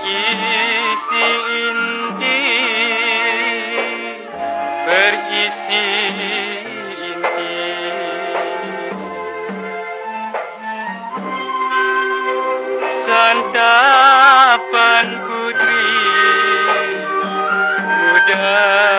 pergisi inti pergisi inti santapan putri mudah